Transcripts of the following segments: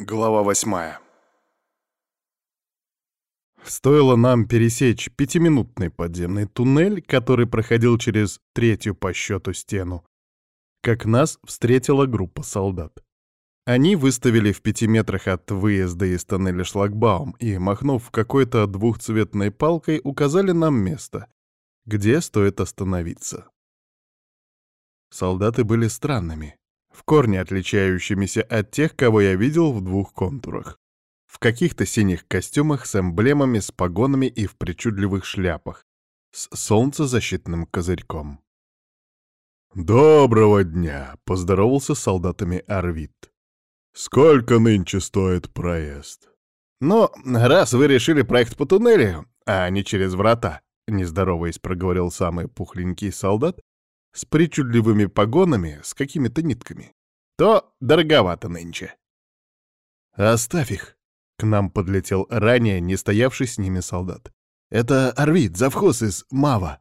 Глава восьмая. Стоило нам пересечь пятиминутный подземный туннель, который проходил через третью по счету стену, как нас встретила группа солдат. Они выставили в пяти метрах от выезда из тоннеля шлагбаум и, махнув какой-то двухцветной палкой, указали нам место, где стоит остановиться. Солдаты были странными, в корне отличающимися от тех, кого я видел в двух контурах. В каких-то синих костюмах с эмблемами, с погонами и в причудливых шляпах, с солнцезащитным козырьком. «Доброго дня!» — поздоровался с солдатами Арвид. «Сколько нынче стоит проезд?» «Ну, раз вы решили проект по туннелю, а не через врата», — нездороваясь проговорил самый пухленький солдат, с причудливыми погонами, с какими-то нитками, то дороговато нынче. «Оставь их!» — к нам подлетел ранее не стоявший с ними солдат. «Это Арвид, завхоз из Мава».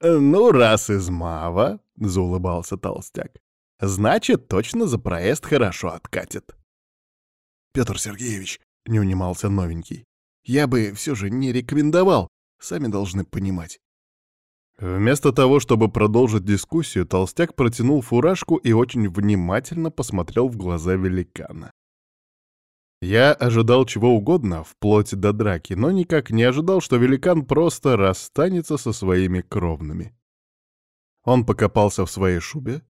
«Ну, раз из Мава», — заулыбался толстяк, — «значит, точно за проезд хорошо откатит». «Петр Сергеевич», — не унимался новенький, — «я бы все же не рекомендовал, сами должны понимать. Вместо того, чтобы продолжить дискуссию, толстяк протянул фуражку и очень внимательно посмотрел в глаза великана. Я ожидал чего угодно, вплоть до драки, но никак не ожидал, что великан просто расстанется со своими кровными. Он покопался в своей шубе,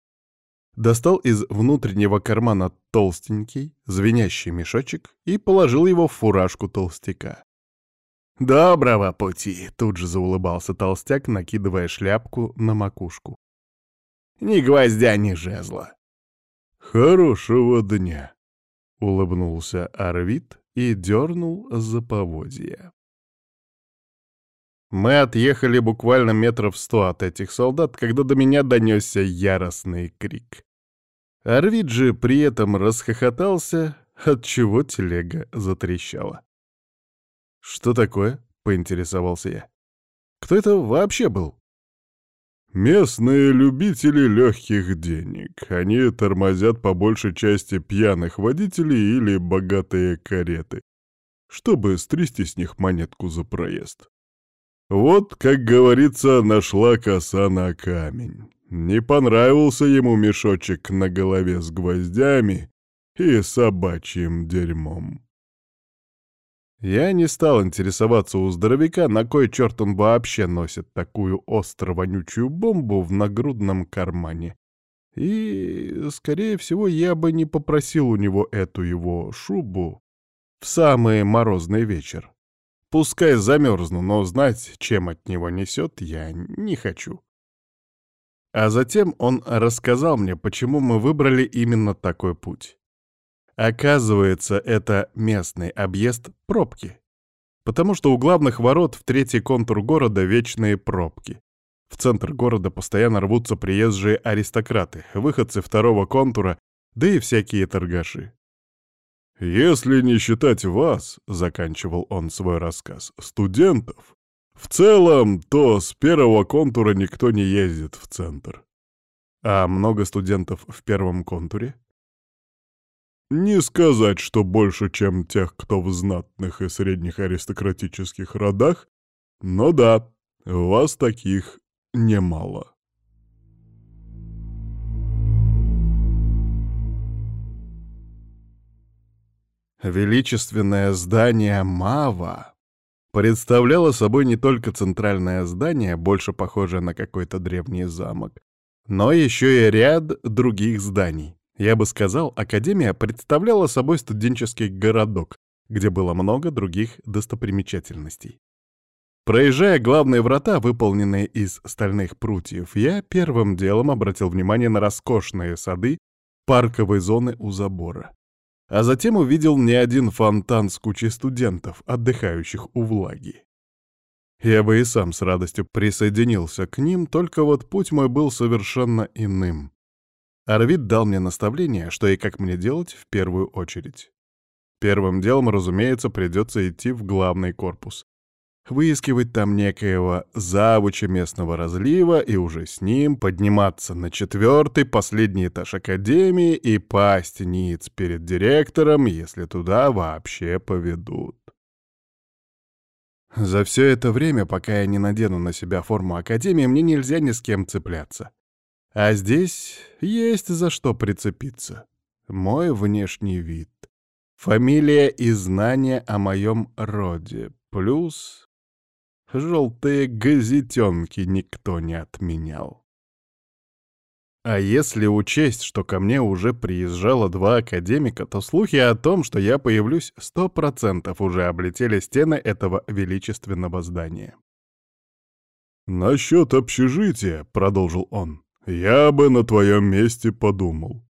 достал из внутреннего кармана толстенький, звенящий мешочек и положил его в фуражку толстяка. «Доброго пути!» — тут же заулыбался толстяк, накидывая шляпку на макушку. «Ни гвоздя, ни жезла!» «Хорошего дня!» — улыбнулся Арвид и дернул за поводья. Мы отъехали буквально метров сто от этих солдат, когда до меня донесся яростный крик. Арвид же при этом расхохотался, отчего телега затрещала. «Что такое?» — поинтересовался я. «Кто это вообще был?» «Местные любители легких денег. Они тормозят по большей части пьяных водителей или богатые кареты, чтобы стрясти с них монетку за проезд. Вот, как говорится, нашла коса на камень. Не понравился ему мешочек на голове с гвоздями и собачьим дерьмом. Я не стал интересоваться у здоровяка, на кой черт он вообще носит такую остро-вонючую бомбу в нагрудном кармане. И, скорее всего, я бы не попросил у него эту его шубу в самый морозный вечер. Пускай замерзну, но знать, чем от него несет, я не хочу. А затем он рассказал мне, почему мы выбрали именно такой путь. Оказывается, это местный объезд пробки. Потому что у главных ворот в третий контур города вечные пробки. В центр города постоянно рвутся приезжие аристократы, выходцы второго контура, да и всякие торгаши. «Если не считать вас», — заканчивал он свой рассказ, — «студентов, в целом, то с первого контура никто не ездит в центр». «А много студентов в первом контуре?» Не сказать, что больше, чем тех, кто в знатных и средних аристократических родах, но да, вас таких немало. Величественное здание Мава представляло собой не только центральное здание, больше похожее на какой-то древний замок, но еще и ряд других зданий. Я бы сказал, Академия представляла собой студенческий городок, где было много других достопримечательностей. Проезжая главные врата, выполненные из стальных прутьев, я первым делом обратил внимание на роскошные сады парковой зоны у забора. А затем увидел не один фонтан с кучей студентов, отдыхающих у влаги. Я бы и сам с радостью присоединился к ним, только вот путь мой был совершенно иным. Арвид дал мне наставление, что и как мне делать в первую очередь. Первым делом, разумеется, придется идти в главный корпус. выискивать там некоего завуча местного разлива и уже с ним подниматься на четвертый, последний этаж академии и пасть ниц перед директором, если туда вообще поведут. За все это время, пока я не надену на себя форму академии, мне нельзя ни с кем цепляться. А здесь есть за что прицепиться. Мой внешний вид, фамилия и знания о моем роде, плюс Желтые газетенки никто не отменял. А если учесть, что ко мне уже приезжало два академика, то слухи о том, что я появлюсь, сто процентов уже облетели стены этого величественного здания. «Насчет общежития», — продолжил он, — «я бы на твоем месте подумал.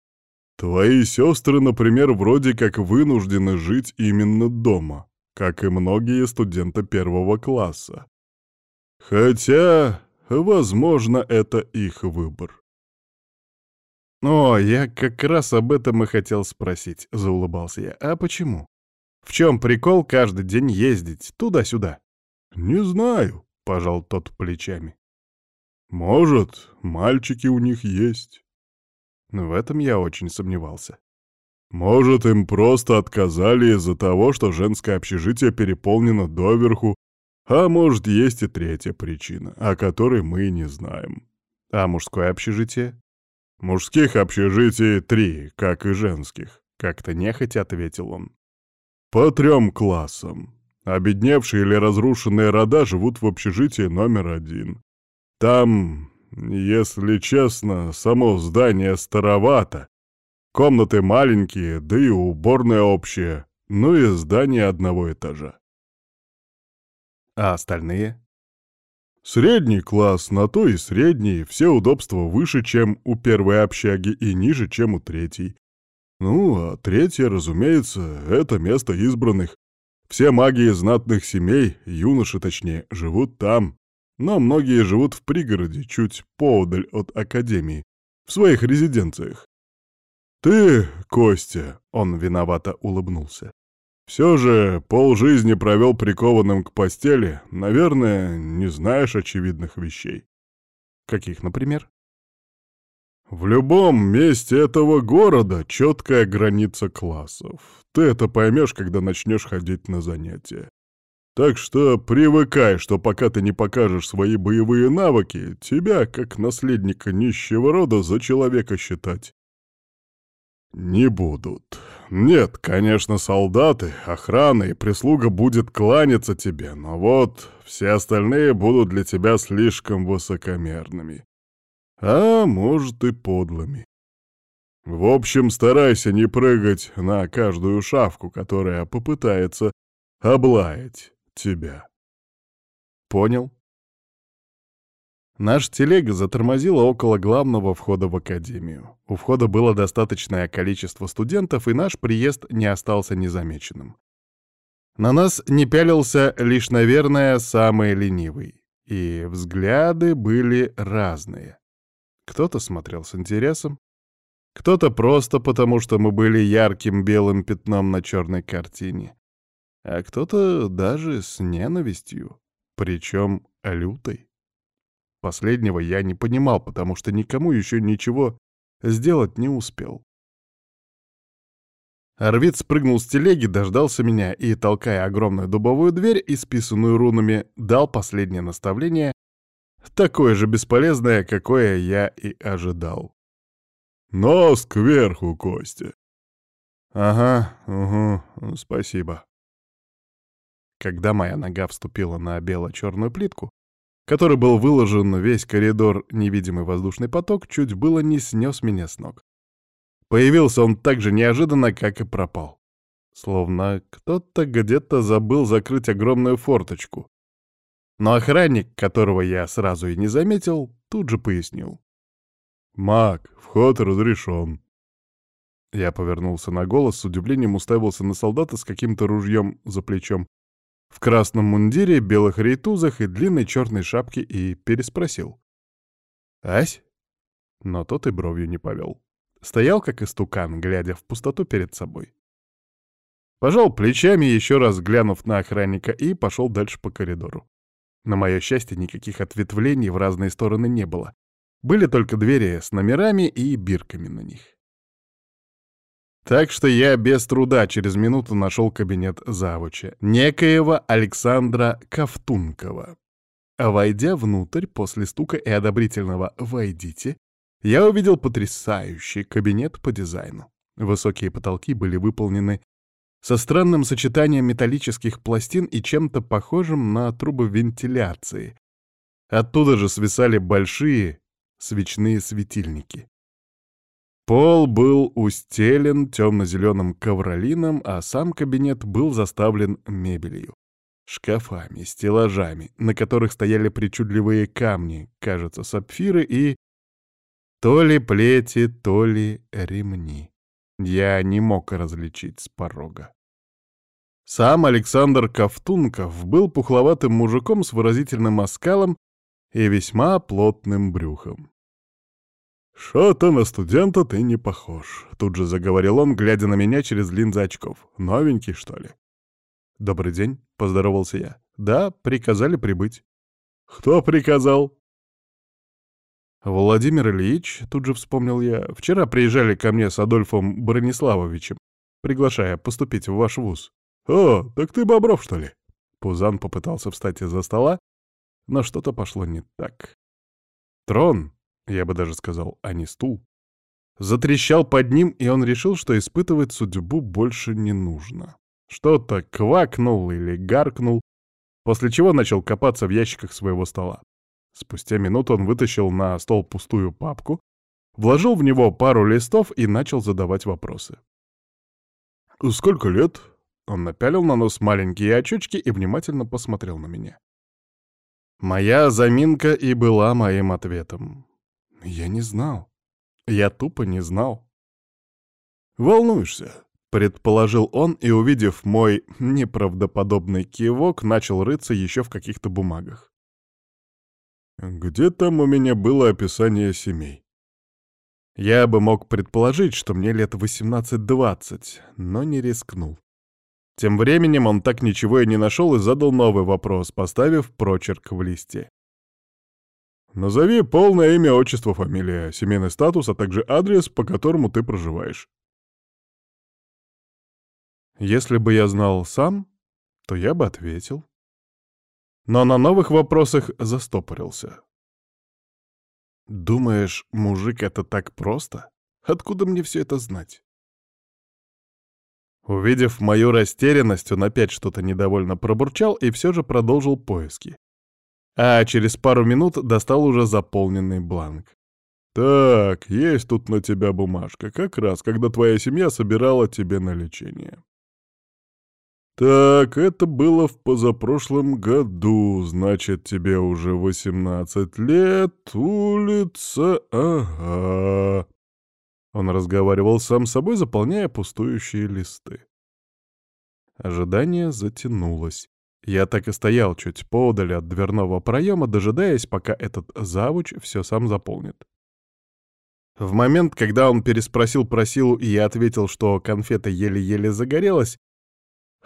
Твои сестры, например, вроде как вынуждены жить именно дома как и многие студенты первого класса. Хотя, возможно, это их выбор. «О, я как раз об этом и хотел спросить», — заулыбался я. «А почему? В чем прикол каждый день ездить туда-сюда?» «Не знаю», — пожал тот плечами. «Может, мальчики у них есть». В этом я очень сомневался. Может, им просто отказали из-за того, что женское общежитие переполнено доверху, а может, есть и третья причина, о которой мы не знаем. А мужское общежитие? Мужских общежитий три, как и женских, как-то нехотя ответил он. По трем классам. Обедневшие или разрушенные рода живут в общежитии номер один. Там, если честно, само здание старовато, Комнаты маленькие, да и уборная общая, ну и здание одного этажа. А остальные? Средний класс, на то и средний, все удобства выше, чем у первой общаги, и ниже, чем у третьей. Ну, а третья, разумеется, это место избранных. Все маги знатных семей, юноши точнее, живут там. Но многие живут в пригороде, чуть поодаль от академии, в своих резиденциях. «Ты, Костя», — он виновато улыбнулся, — «все же полжизни провел прикованным к постели, наверное, не знаешь очевидных вещей». «Каких, например?» В любом месте этого города четкая граница классов. Ты это поймешь, когда начнешь ходить на занятия. Так что привыкай, что пока ты не покажешь свои боевые навыки, тебя, как наследника нищего рода, за человека считать «Не будут. Нет, конечно, солдаты, охрана и прислуга будет кланяться тебе, но вот все остальные будут для тебя слишком высокомерными. А может и подлыми. В общем, старайся не прыгать на каждую шавку, которая попытается облаять тебя». «Понял», Наш телега затормозила около главного входа в академию. У входа было достаточное количество студентов, и наш приезд не остался незамеченным. На нас не пялился лишь, наверное, самый ленивый. И взгляды были разные. Кто-то смотрел с интересом, кто-то просто потому, что мы были ярким белым пятном на черной картине, а кто-то даже с ненавистью, причем лютой. Последнего я не понимал, потому что никому еще ничего сделать не успел. Арвид спрыгнул с телеги, дождался меня и, толкая огромную дубовую дверь, исписанную рунами, дал последнее наставление, такое же бесполезное, какое я и ожидал. «Нос кверху, Костя!» «Ага, угу, спасибо». Когда моя нога вступила на бело-черную плитку, который был выложен весь коридор невидимый воздушный поток, чуть было не снес меня с ног. Появился он так же неожиданно, как и пропал. Словно кто-то где-то забыл закрыть огромную форточку. Но охранник, которого я сразу и не заметил, тут же пояснил. «Маг, вход разрешен». Я повернулся на голос, с удивлением уставился на солдата с каким-то ружьем за плечом, в красном мундире, белых рейтузах и длинной черной шапке и переспросил. «Ась?» Но тот и бровью не повел. Стоял, как истукан, глядя в пустоту перед собой. Пожал плечами, еще раз глянув на охранника, и пошел дальше по коридору. На мое счастье, никаких ответвлений в разные стороны не было. Были только двери с номерами и бирками на них. Так что я без труда через минуту нашел кабинет завуча, некоего Александра Ковтункова. А войдя внутрь, после стука и одобрительного «войдите», я увидел потрясающий кабинет по дизайну. Высокие потолки были выполнены со странным сочетанием металлических пластин и чем-то похожим на трубы вентиляции. Оттуда же свисали большие свечные светильники. Пол был устелен темно-зеленым ковролином, а сам кабинет был заставлен мебелью. Шкафами, стеллажами, на которых стояли причудливые камни, кажется, сапфиры и... То ли плети, то ли ремни. Я не мог различить с порога. Сам Александр Ковтунков был пухловатым мужиком с выразительным оскалом и весьма плотным брюхом. «Шо-то на студента ты не похож», — тут же заговорил он, глядя на меня через линзы очков. «Новенький, что ли?» «Добрый день», — поздоровался я. «Да, приказали прибыть». «Кто приказал?» «Владимир Ильич», — тут же вспомнил я, — «вчера приезжали ко мне с Адольфом Брониславовичем, приглашая поступить в ваш вуз». «О, так ты Бобров, что ли?» Пузан попытался встать из-за стола, но что-то пошло не так. Трон, я бы даже сказал, а не стул, затрещал под ним, и он решил, что испытывать судьбу больше не нужно. Что-то квакнул или гаркнул, после чего начал копаться в ящиках своего стола. Спустя минуту он вытащил на стол пустую папку, вложил в него пару листов и начал задавать вопросы. «Сколько лет?» Он напялил на нос маленькие очечки и внимательно посмотрел на меня. Моя заминка и была моим ответом. Я не знал. Я тупо не знал. «Волнуешься?» — предположил он, и, увидев мой неправдоподобный кивок, начал рыться еще в каких-то бумагах. «Где там у меня было описание семей?» Я бы мог предположить, что мне лет 18-20, но не рискнул. Тем временем он так ничего и не нашел и задал новый вопрос, поставив прочерк в листе. «Назови полное имя, отчество, фамилия, семейный статус, а также адрес, по которому ты проживаешь». Если бы я знал сам, то я бы ответил. Но на новых вопросах застопорился. «Думаешь, мужик, это так просто? Откуда мне все это знать?» Увидев мою растерянность, он опять что-то недовольно пробурчал и все же продолжил поиски. А через пару минут достал уже заполненный бланк. «Так, есть тут на тебя бумажка, как раз, когда твоя семья собирала тебе на лечение». «Так, это было в позапрошлом году, значит, тебе уже 18 лет, улица, ага». Он разговаривал сам с собой, заполняя пустующие листы. Ожидание затянулось. Я так и стоял чуть поодаль от дверного проема, дожидаясь, пока этот завуч все сам заполнит. В момент, когда он переспросил про силу, и я ответил, что конфета еле-еле загорелась,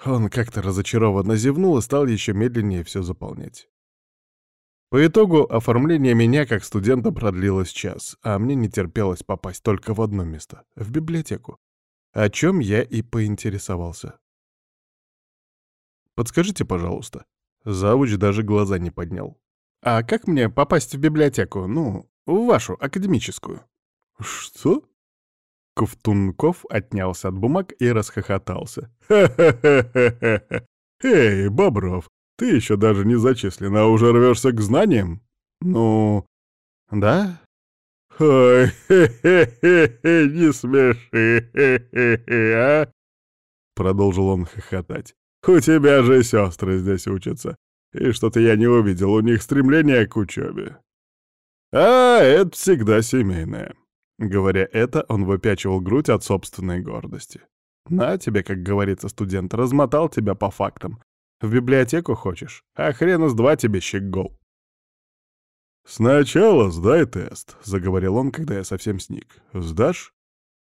он как-то разочарованно зевнул и стал еще медленнее все заполнять. По итогу оформление меня как студента продлилось час, а мне не терпелось попасть только в одно место — в библиотеку, о чем я и поинтересовался. «Подскажите, пожалуйста». Завуч даже глаза не поднял. «А как мне попасть в библиотеку, ну, в вашу, академическую?» «Что?» Ковтунков отнялся от бумаг и расхохотался. «Ха-ха-ха-ха! Эй, Бобров, ты еще даже не зачислен, а уже рвешься к знаниям? Ну, да? Ой, хе-хе-хе, не смеши, хе-хе-хе, а? Продолжил он хохотать. У тебя же сестры здесь учатся. И что-то я не увидел у них стремления к учебе. А это всегда семейное. Говоря это, он выпячивал грудь от собственной гордости. На тебе, как говорится студент, размотал тебя по фактам. В библиотеку хочешь? А хрена с два тебе щегол. «Сначала сдай тест», — заговорил он, когда я совсем сник. «Сдашь?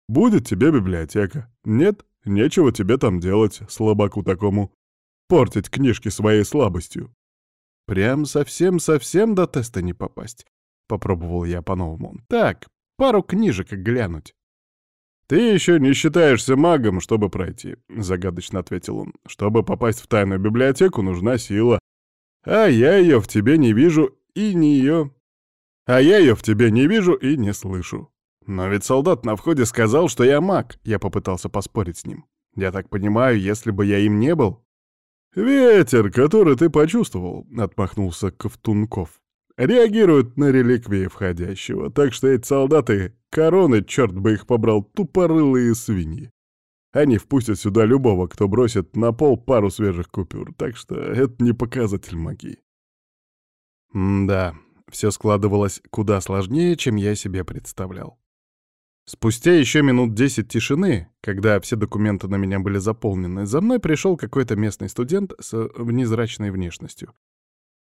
Будет тебе библиотека. Нет? Нечего тебе там делать, слабаку такому. Портить книжки своей слабостью. Прям совсем-совсем до теста не попасть. Попробовал я по-новому. Так, пару книжек глянуть. «Ты еще не считаешься магом, чтобы пройти», — загадочно ответил он. «Чтобы попасть в тайную библиотеку, нужна сила. А я ее в тебе не вижу и не ее. А я ее в тебе не вижу и не слышу». «Но ведь солдат на входе сказал, что я маг», — я попытался поспорить с ним. «Я так понимаю, если бы я им не был...» «Ветер, который ты почувствовал», — отмахнулся Ковтунков реагируют на реликвии входящего, так что эти солдаты — короны, черт бы их побрал, тупорылые свиньи. Они впустят сюда любого, кто бросит на пол пару свежих купюр, так что это не показатель магии. М-да, все складывалось куда сложнее, чем я себе представлял. Спустя еще минут десять тишины, когда все документы на меня были заполнены, за мной пришел какой-то местный студент с внезрачной внешностью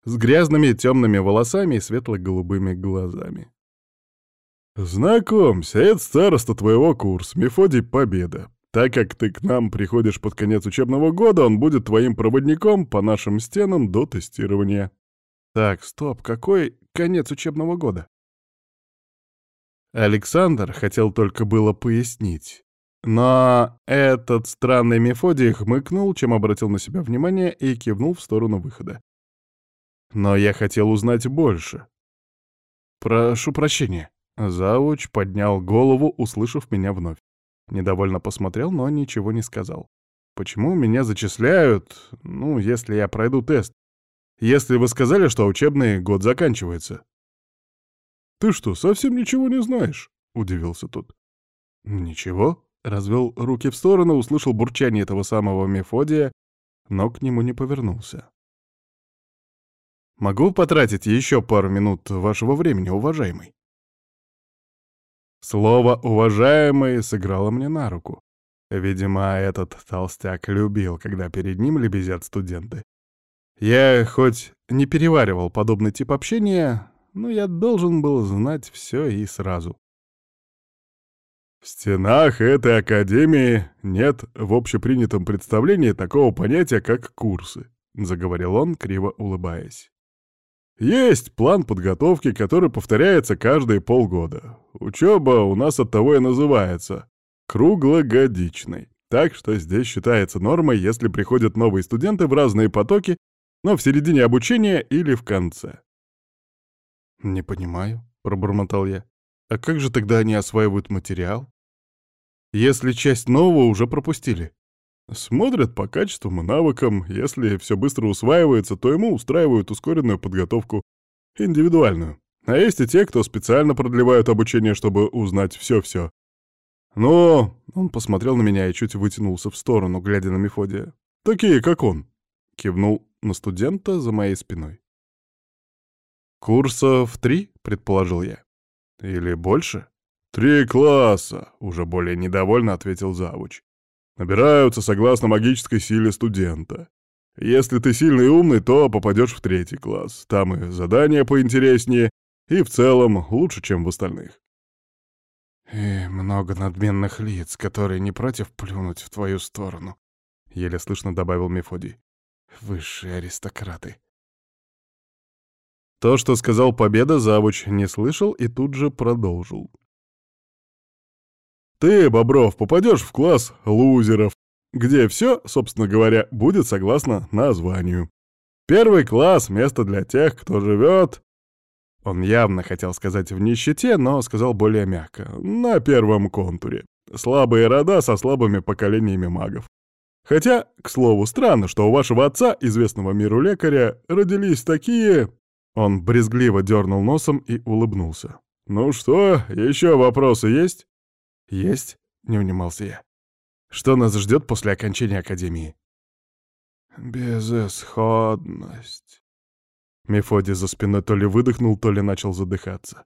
с грязными темными волосами и светло-голубыми глазами. «Знакомься, это староста твоего курса, Мефодий Победа. Так как ты к нам приходишь под конец учебного года, он будет твоим проводником по нашим стенам до тестирования». «Так, стоп, какой конец учебного года?» Александр хотел только было пояснить. Но этот странный Мефодий хмыкнул, чем обратил на себя внимание и кивнул в сторону выхода. Но я хотел узнать больше. «Прошу прощения». Завуч поднял голову, услышав меня вновь. Недовольно посмотрел, но ничего не сказал. «Почему меня зачисляют, ну, если я пройду тест? Если вы сказали, что учебный год заканчивается?» «Ты что, совсем ничего не знаешь?» — удивился тот. «Ничего?» — развел руки в сторону, услышал бурчание этого самого Мефодия, но к нему не повернулся. Могу потратить еще пару минут вашего времени, уважаемый?» Слово «уважаемый» сыграло мне на руку. Видимо, этот толстяк любил, когда перед ним лебезят студенты. Я хоть не переваривал подобный тип общения, но я должен был знать все и сразу. В стенах этой академии нет в общепринятом представлении такого понятия, как курсы, — заговорил он, криво улыбаясь. Есть план подготовки, который повторяется каждые полгода. Учеба у нас от того и называется круглогодичной. Так что здесь считается нормой, если приходят новые студенты в разные потоки, но в середине обучения или в конце. «Не понимаю», — пробормотал я. «А как же тогда они осваивают материал? Если часть нового уже пропустили?» Смотрят по качествам и навыкам. Если все быстро усваивается, то ему устраивают ускоренную подготовку, индивидуальную. А есть и те, кто специально продлевают обучение, чтобы узнать все-все. Но он посмотрел на меня и чуть вытянулся в сторону, глядя на Мефодия. «Такие, как он», — кивнул на студента за моей спиной. «Курсов три?» — предположил я. «Или больше?» «Три класса», — уже более недовольно ответил завуч. Набираются согласно магической силе студента. Если ты сильный и умный, то попадешь в третий класс. Там и задания поинтереснее, и в целом лучше, чем в остальных. «И много надменных лиц, которые не против плюнуть в твою сторону», — еле слышно добавил Мефодий. «Высшие аристократы». То, что сказал Победа, завуч не слышал и тут же продолжил. Ты, Бобров, попадешь в класс лузеров, где все, собственно говоря, будет согласно названию. Первый класс — место для тех, кто живет... Он явно хотел сказать в нищете, но сказал более мягко. На первом контуре. Слабые рода со слабыми поколениями магов. Хотя, к слову, странно, что у вашего отца, известного миру лекаря, родились такие... Он брезгливо дернул носом и улыбнулся. «Ну что, еще вопросы есть?» «Есть?» — не унимался я. «Что нас ждет после окончания Академии?» «Безысходность». Мефодий за спиной то ли выдохнул, то ли начал задыхаться.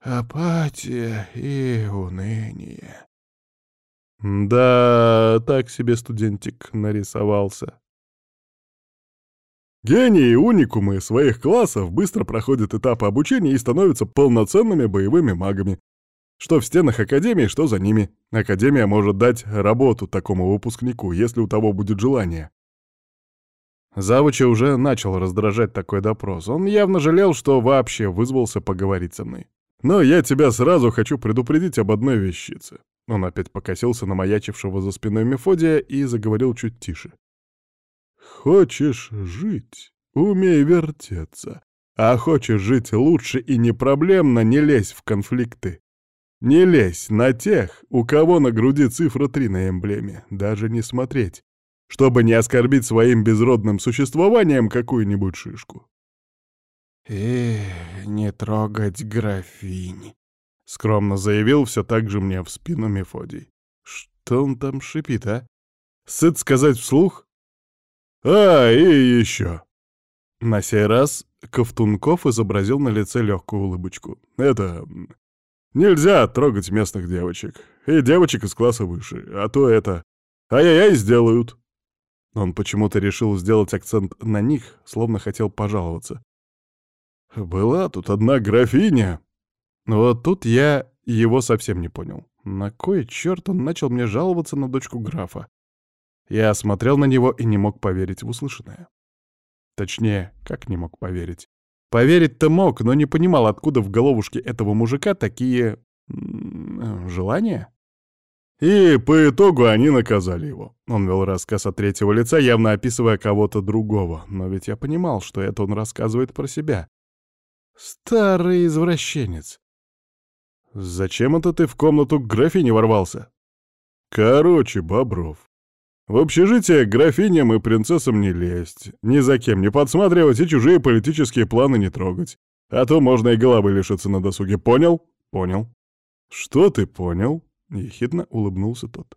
«Апатия и уныние». «Да, так себе студентик нарисовался». Гении и уникумы своих классов быстро проходят этапы обучения и становятся полноценными боевыми магами, Что в стенах Академии, что за ними. Академия может дать работу такому выпускнику, если у того будет желание. Завуча уже начал раздражать такой допрос. Он явно жалел, что вообще вызвался поговорить со мной. «Но я тебя сразу хочу предупредить об одной вещице». Он опять покосился на маячившего за спиной Мефодия и заговорил чуть тише. «Хочешь жить? Умей вертеться. А хочешь жить лучше и не проблемно, не лезь в конфликты. Не лезь на тех, у кого на груди цифра 3 на эмблеме, даже не смотреть, чтобы не оскорбить своим безродным существованием какую-нибудь шишку. «Эх, не трогать графинь», — скромно заявил все так же мне в спину Мефодий. «Что он там шипит, а? Сыт сказать вслух?» «А, и еще!» На сей раз Ковтунков изобразил на лице легкую улыбочку. «Это... Нельзя трогать местных девочек. И девочек из класса выше. А то это... Ай-яй-яй сделают!» Он почему-то решил сделать акцент на них, словно хотел пожаловаться. «Была тут одна графиня!» Вот тут я его совсем не понял. На кой черт он начал мне жаловаться на дочку графа? Я смотрел на него и не мог поверить в услышанное. Точнее, как не мог поверить? Поверить-то мог, но не понимал, откуда в головушке этого мужика такие... желания? И по итогу они наказали его. Он вел рассказ от третьего лица, явно описывая кого-то другого. Но ведь я понимал, что это он рассказывает про себя. Старый извращенец. Зачем это ты в комнату к графине ворвался? Короче, Бобров, в общежитие к графиням и принцессам не лезть, ни за кем не подсматривать и чужие политические планы не трогать. А то можно и головы лишиться на досуге. Понял? Понял. Что ты понял? Ехидно улыбнулся тот.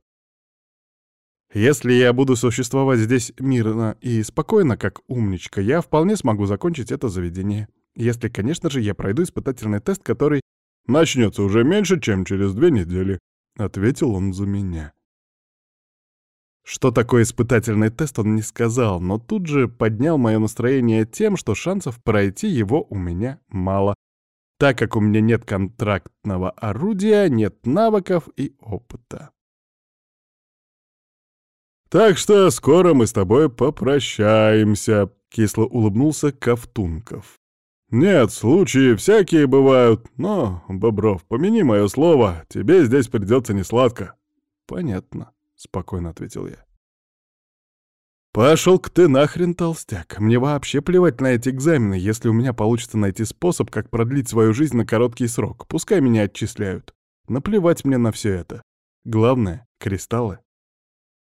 Если я буду существовать здесь мирно и спокойно, как умничка, я вполне смогу закончить это заведение. Если, конечно же, я пройду испытательный тест, который... Начнется уже меньше, чем через две недели, — ответил он за меня. Что такое испытательный тест, он не сказал, но тут же поднял мое настроение тем, что шансов пройти его у меня мало, так как у меня нет контрактного орудия, нет навыков и опыта. «Так что скоро мы с тобой попрощаемся», — кисло улыбнулся Ковтунков. «Нет, случаи всякие бывают, но, Бобров, помяни мое слово, тебе здесь придется несладко». «Понятно», — спокойно ответил я. «Пошел к ты нахрен, толстяк. Мне вообще плевать на эти экзамены, если у меня получится найти способ, как продлить свою жизнь на короткий срок. Пускай меня отчисляют. Наплевать мне на все это. Главное — кристаллы».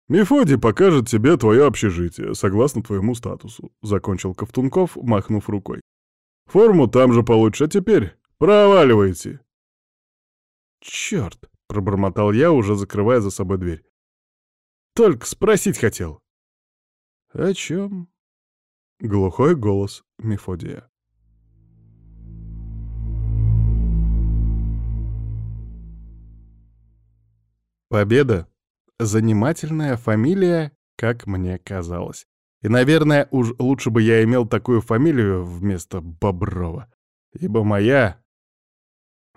«Мефодий покажет тебе твое общежитие, согласно твоему статусу», — закончил Ковтунков, махнув рукой. «Форму там же получишь, а теперь проваливайте». «Черт!» — пробормотал я, уже закрывая за собой дверь. Только спросить хотел». «О чем?» Глухой голос Мефодия. Победа — занимательная фамилия, как мне казалось. И, наверное, уж лучше бы я имел такую фамилию вместо Боброва, ибо моя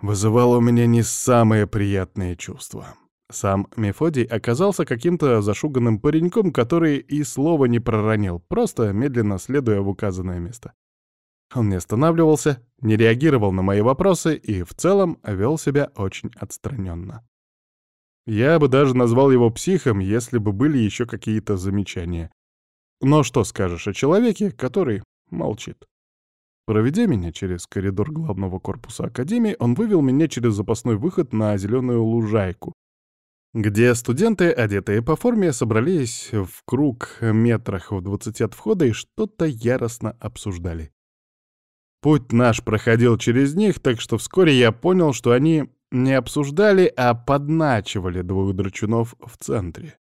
вызывала у меня не самые приятные чувства. Сам Мефодий оказался каким-то зашуганным пареньком, который и слова не проронил, просто медленно следуя в указанное место. Он не останавливался, не реагировал на мои вопросы и в целом вел себя очень отстраненно. Я бы даже назвал его психом, если бы были еще какие-то замечания. Но что скажешь о человеке, который молчит? Проведя меня через коридор главного корпуса Академии, он вывел меня через запасной выход на зеленую лужайку, где студенты, одетые по форме, собрались в круг метрах в двадцати от входа и что-то яростно обсуждали. Путь наш проходил через них, так что вскоре я понял, что они не обсуждали, а подначивали двух драчунов в центре.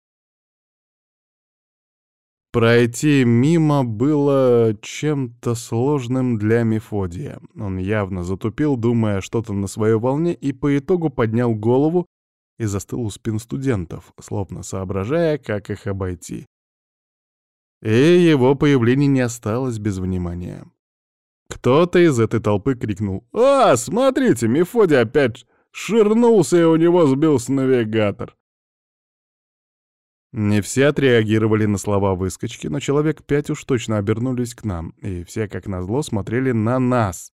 Пройти мимо было чем-то сложным для Мефодия. Он явно затупил, думая что-то на своей волне, и по итогу поднял голову и застыл у спин студентов, словно соображая, как их обойти. И его появление не осталось без внимания. Кто-то из этой толпы крикнул «А, смотрите, Мефодий опять Ширнулся, и у него сбился навигатор. Не все отреагировали на слова выскочки, но человек пять уж точно обернулись к нам, и все, как назло, смотрели на нас.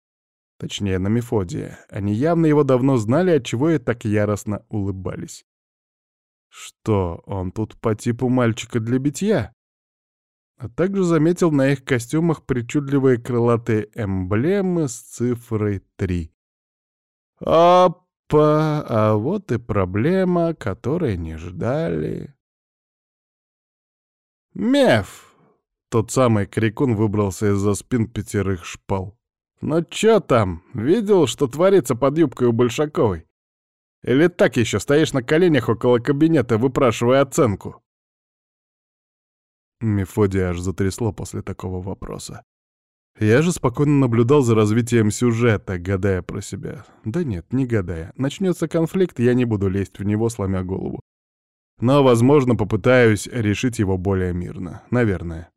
Точнее, на Мефодия. Они явно его давно знали, отчего и так яростно улыбались. Что, он тут по типу мальчика для битья? А также заметил на их костюмах причудливые крылатые эмблемы с цифрой 3. Опа! А вот и проблема, которой не ждали. «Меф!» Тот самый крикун выбрался из-за спин пятерых шпал. «Ну чё там? Видел, что творится под юбкой у Большаковой? Или так еще стоишь на коленях около кабинета, выпрашивая оценку?» Мефодия аж затрясло после такого вопроса. Я же спокойно наблюдал за развитием сюжета, гадая про себя. Да нет, не гадая. Начнется конфликт, я не буду лезть в него, сломя голову. Но, возможно, попытаюсь решить его более мирно. Наверное.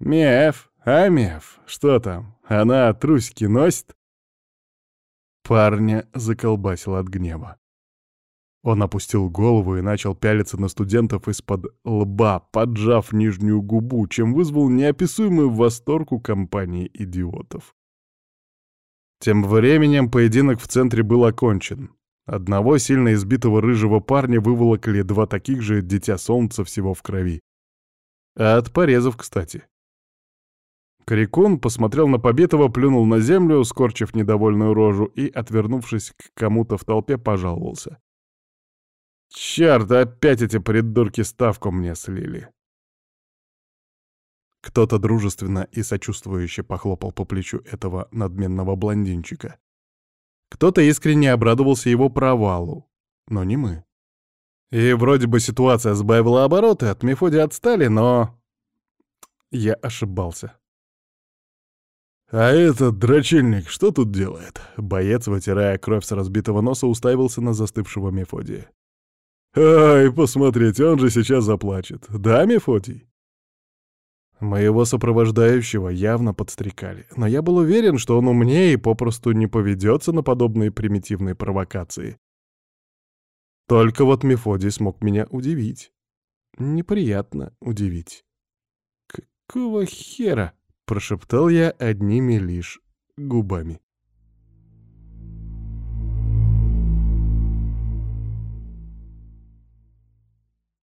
«Меф, а Меф, что там? Она трусики носит?» Парня заколбасил от гнева. Он опустил голову и начал пялиться на студентов из-под лба, поджав нижнюю губу, чем вызвал неописуемый восторг у компании идиотов. Тем временем поединок в центре был окончен. Одного сильно избитого рыжего парня выволокли два таких же дитя солнца всего в крови. А от порезов, кстати. Крикун посмотрел на побитого, плюнул на землю, скорчив недовольную рожу и, отвернувшись к кому-то в толпе, пожаловался. «Чёрт, опять эти придурки ставку мне слили!» Кто-то дружественно и сочувствующе похлопал по плечу этого надменного блондинчика. Кто-то искренне обрадовался его провалу, но не мы. И вроде бы ситуация сбавила обороты, от Мефоди отстали, но... Я ошибался. «А этот дрочильник что тут делает?» Боец, вытирая кровь с разбитого носа, уставился на застывшего Мефодия. «Ай, посмотрите, он же сейчас заплачет. Да, Мефодий?» Моего сопровождающего явно подстрекали, но я был уверен, что он умнее и попросту не поведется на подобные примитивные провокации. Только вот Мефодий смог меня удивить. Неприятно удивить. «Какого хера?» — прошептал я одними лишь губами.